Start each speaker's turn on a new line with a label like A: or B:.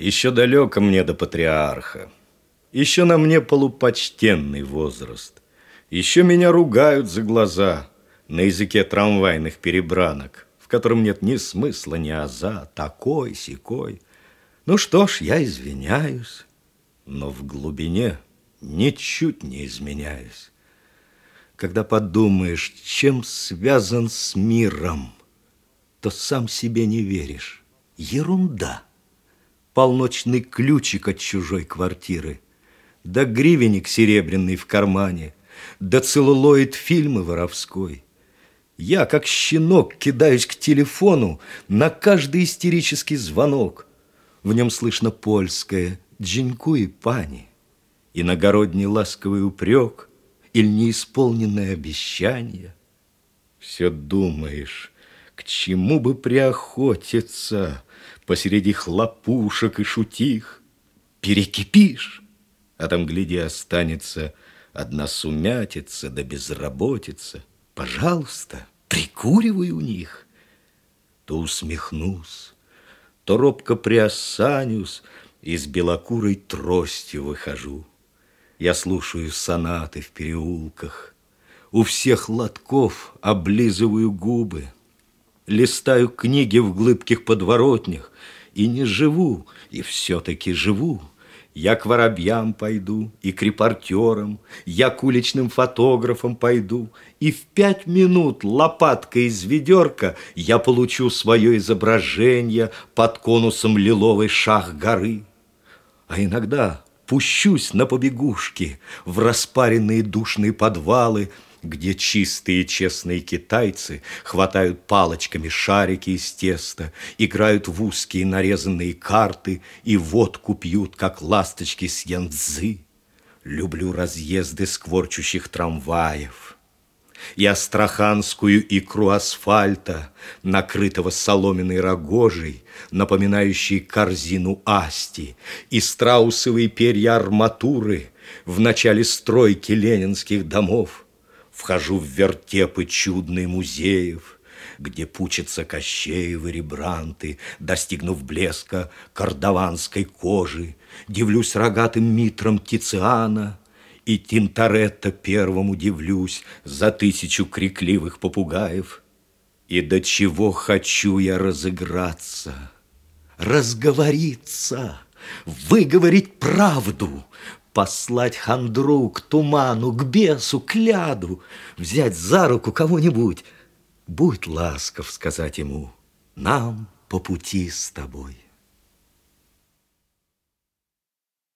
A: Еще далеко мне до патриарха. Еще на мне полупочтенный возраст. Еще меня ругают за глаза на языке трамвайных перебранок, в котором нет ни смысла, ни аза, такой, сякой. Ну что ж, я извиняюсь, но в глубине ничуть не изменяюсь. Когда подумаешь, чем связан с миром, то сам себе не веришь. Ерунда полночный ключик от чужой квартиры, да гривенник серебряный в кармане, да целлулоид фильмы воровской. Я, как щенок, кидаюсь к телефону на каждый истерический звонок. В нем слышно польское «Джиньку и пани», иногородний ласковый упрек или неисполненное обещание. Все думаешь, к чему бы приохотиться, посреди хлопушек и шутих. Перекипишь, а там, гляди, останется одна сумятица да безработица. Пожалуйста, прикуривай у них. То усмехнусь, то робко приосанюсь, и с белокурой тростью выхожу. Я слушаю сонаты в переулках, у всех лотков облизываю губы, листаю книги в глыбких подворотнях и не живу, и все-таки живу. Я к воробьям пойду, и к репортерам, я к уличным фотографам пойду, и в пять минут лопаткой из ведерка я получу свое изображение под конусом лиловой шах горы. А иногда пущусь на побегушки в распаренные душные подвалы, где чистые честные китайцы хватают палочками шарики из теста, играют в узкие нарезанные карты и водку пьют, как ласточки с янцзы. Люблю разъезды скворчущих трамваев и астраханскую икру асфальта, накрытого соломенной рогожей, напоминающей корзину асти, и страусовые перья арматуры в начале стройки ленинских домов, Вхожу в вертепы чудные музеев, Где пучатся Кощеевы ребранты, Достигнув блеска кардаванской кожи, Дивлюсь рогатым митром Тициана, И Тинторетто первому дивлюсь За тысячу крикливых попугаев. И до чего хочу я разыграться, Разговориться, выговорить правду, Послать хандру к туману, к бесу, к ляду, Взять за руку кого-нибудь. Будь ласков сказать ему, нам по пути с тобой.